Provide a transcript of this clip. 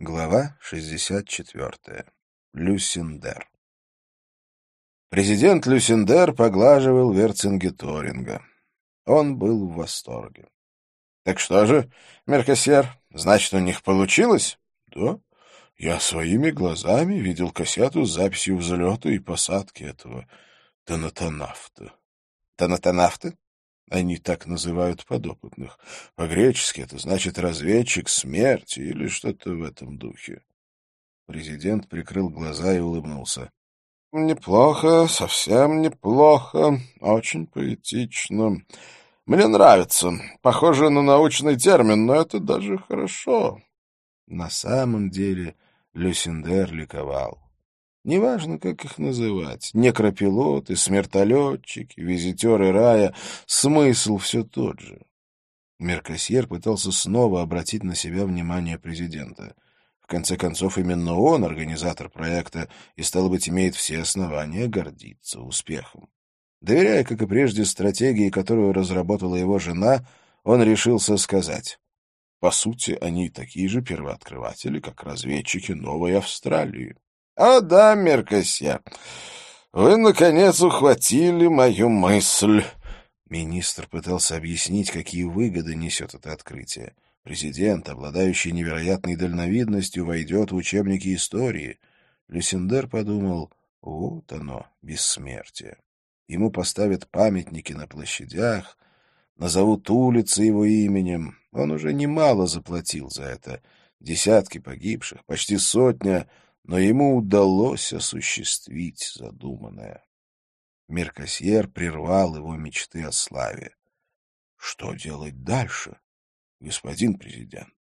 Глава 64. Люсиндер. Президент Люсиндер поглаживал Верцингеторинга. Он был в восторге. — Так что же, Меркосьер, значит, у них получилось? — Да. Я своими глазами видел кассету с записью взлета и посадки этого тонатонафта. — Тонатонафта? Они так называют подопытных. По-гречески это значит «разведчик смерти» или что-то в этом духе. Президент прикрыл глаза и улыбнулся. — Неплохо, совсем неплохо, очень поэтично. Мне нравится. Похоже на научный термин, но это даже хорошо. На самом деле Люсиндер ликовал. Неважно, как их называть, некропилоты, смертолетчики, визитеры рая, смысл все тот же. Меркосьер пытался снова обратить на себя внимание президента. В конце концов, именно он, организатор проекта, и, стало быть, имеет все основания гордиться успехом. Доверяя, как и прежде, стратегии, которую разработала его жена, он решился сказать. По сути, они такие же первооткрыватели, как разведчики Новой Австралии. «О да, Меркосье, вы, наконец, ухватили мою мысль». Министр пытался объяснить, какие выгоды несет это открытие. Президент, обладающий невероятной дальновидностью, войдет в учебники истории. Люсендер подумал, вот оно, бессмертие. Ему поставят памятники на площадях, назовут улицы его именем. Он уже немало заплатил за это. Десятки погибших, почти сотня — но ему удалось осуществить задуманное. Меркосьер прервал его мечты о славе. Что делать дальше, господин президент?